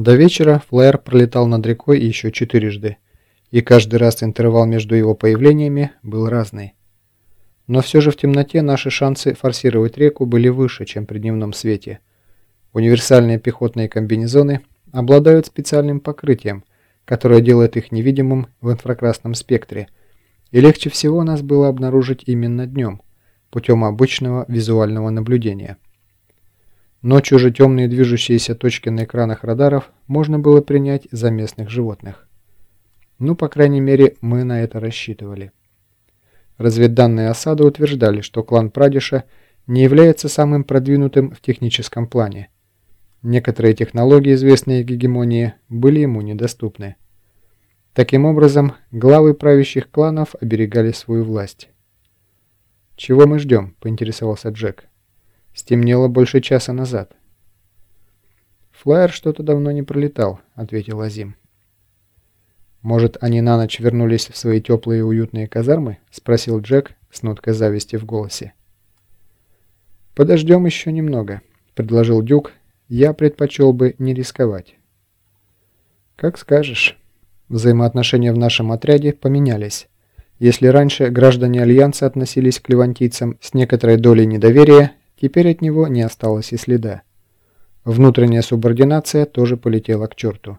До вечера флайер пролетал над рекой еще четырежды, и каждый раз интервал между его появлениями был разный. Но все же в темноте наши шансы форсировать реку были выше, чем при дневном свете. Универсальные пехотные комбинезоны обладают специальным покрытием, которое делает их невидимым в инфракрасном спектре, и легче всего нас было обнаружить именно днем, путем обычного визуального наблюдения. Ночью же темные движущиеся точки на экранах радаров можно было принять за местных животных. Ну, по крайней мере, мы на это рассчитывали. Разведданные осады утверждали, что клан Прадиша не является самым продвинутым в техническом плане. Некоторые технологии, известные гегемонии, были ему недоступны. Таким образом, главы правящих кланов оберегали свою власть. «Чего мы ждем?» – поинтересовался Джек. Стемнело больше часа назад. «Флайер что-то давно не пролетал», — ответил Азим. «Может, они на ночь вернулись в свои теплые и уютные казармы?» — спросил Джек с ноткой зависти в голосе. «Подождем еще немного», — предложил Дюк. «Я предпочел бы не рисковать». «Как скажешь». Взаимоотношения в нашем отряде поменялись. Если раньше граждане Альянса относились к левантийцам с некоторой долей недоверия, Теперь от него не осталось и следа. Внутренняя субординация тоже полетела к черту.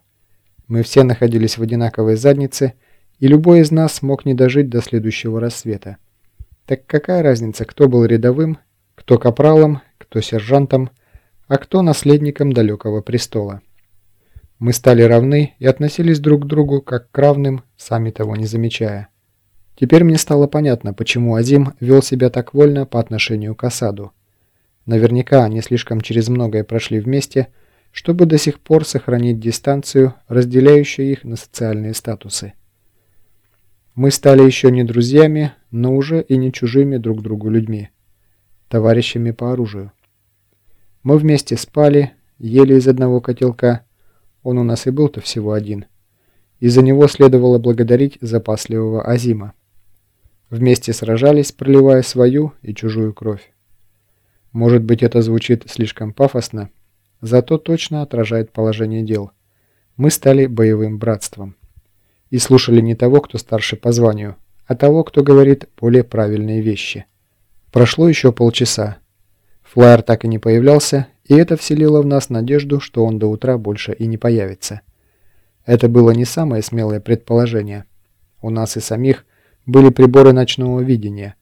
Мы все находились в одинаковой заднице, и любой из нас мог не дожить до следующего рассвета. Так какая разница, кто был рядовым, кто капралом, кто сержантом, а кто наследником далекого престола? Мы стали равны и относились друг к другу как к равным, сами того не замечая. Теперь мне стало понятно, почему Азим вел себя так вольно по отношению к Асаду. Наверняка они слишком через многое прошли вместе, чтобы до сих пор сохранить дистанцию, разделяющую их на социальные статусы. Мы стали еще не друзьями, но уже и не чужими друг другу людьми, товарищами по оружию. Мы вместе спали, ели из одного котелка, он у нас и был-то всего один, и за него следовало благодарить запасливого Азима. Вместе сражались, проливая свою и чужую кровь. Может быть, это звучит слишком пафосно, зато точно отражает положение дел. Мы стали боевым братством. И слушали не того, кто старше по званию, а того, кто говорит более правильные вещи. Прошло еще полчаса. Флайер так и не появлялся, и это вселило в нас надежду, что он до утра больше и не появится. Это было не самое смелое предположение. У нас и самих были приборы ночного видения –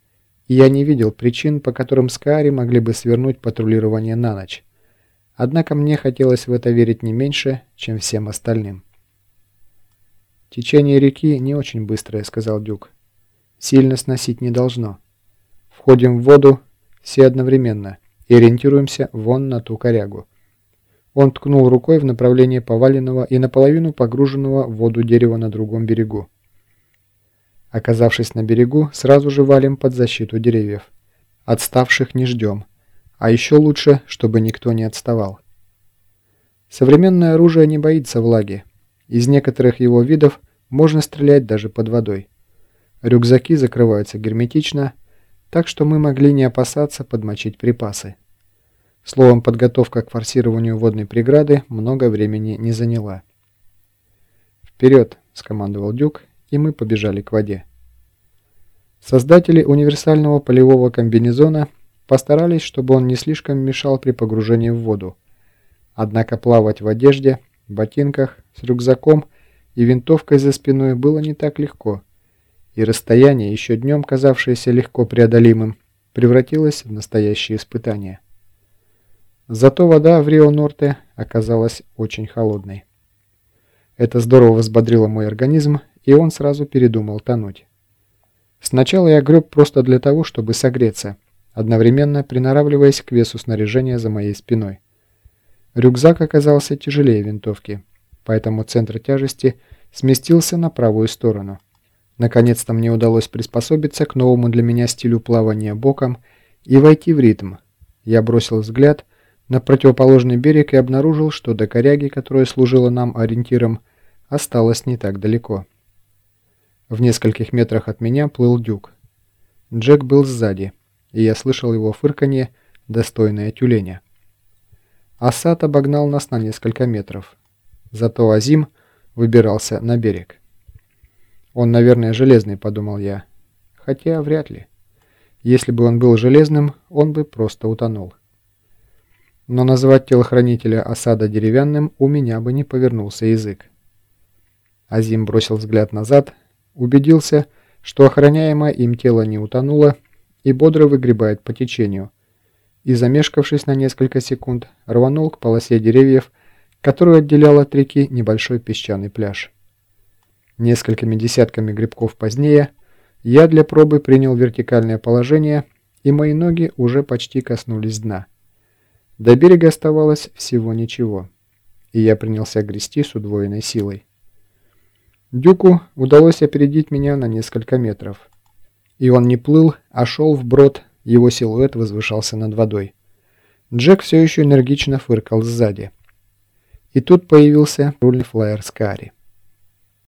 и я не видел причин, по которым Скаари могли бы свернуть патрулирование на ночь. Однако мне хотелось в это верить не меньше, чем всем остальным. «Течение реки не очень быстрое», — сказал Дюк. «Сильно сносить не должно. Входим в воду все одновременно и ориентируемся вон на ту корягу». Он ткнул рукой в направлении поваленного и наполовину погруженного в воду дерева на другом берегу. Оказавшись на берегу, сразу же валим под защиту деревьев. Отставших не ждем. А еще лучше, чтобы никто не отставал. Современное оружие не боится влаги. Из некоторых его видов можно стрелять даже под водой. Рюкзаки закрываются герметично, так что мы могли не опасаться подмочить припасы. Словом, подготовка к форсированию водной преграды много времени не заняла. «Вперед!» – скомандовал Дюк и мы побежали к воде. Создатели универсального полевого комбинезона постарались, чтобы он не слишком мешал при погружении в воду. Однако плавать в одежде, ботинках, с рюкзаком и винтовкой за спиной было не так легко, и расстояние, еще днем казавшееся легко преодолимым, превратилось в настоящее испытание. Зато вода в Рио-Норте оказалась очень холодной. Это здорово взбодрило мой организм, и он сразу передумал тонуть. Сначала я греб просто для того, чтобы согреться, одновременно приноравливаясь к весу снаряжения за моей спиной. Рюкзак оказался тяжелее винтовки, поэтому центр тяжести сместился на правую сторону. Наконец-то мне удалось приспособиться к новому для меня стилю плавания боком и войти в ритм. Я бросил взгляд на противоположный берег и обнаружил, что до коряги, которая служила нам ориентиром, осталось не так далеко. В нескольких метрах от меня плыл дюк. Джек был сзади, и я слышал его фырканье, достойное тюленя. Асад обогнал нас на несколько метров. Зато Азим выбирался на берег. «Он, наверное, железный», — подумал я. Хотя вряд ли. Если бы он был железным, он бы просто утонул. Но назвать телохранителя осада деревянным у меня бы не повернулся язык. Азим бросил взгляд назад, убедился, что охраняемое им тело не утонуло и бодро выгребает по течению, и, замешкавшись на несколько секунд, рванул к полосе деревьев, которую отделял от реки небольшой песчаный пляж. Несколькими десятками грибков позднее я для пробы принял вертикальное положение, и мои ноги уже почти коснулись дна. До берега оставалось всего ничего, и я принялся грести с удвоенной силой. Дюку удалось опередить меня на несколько метров. И он не плыл, а шел вброд, его силуэт возвышался над водой. Джек все еще энергично фыркал сзади. И тут появился руль флайер Скари.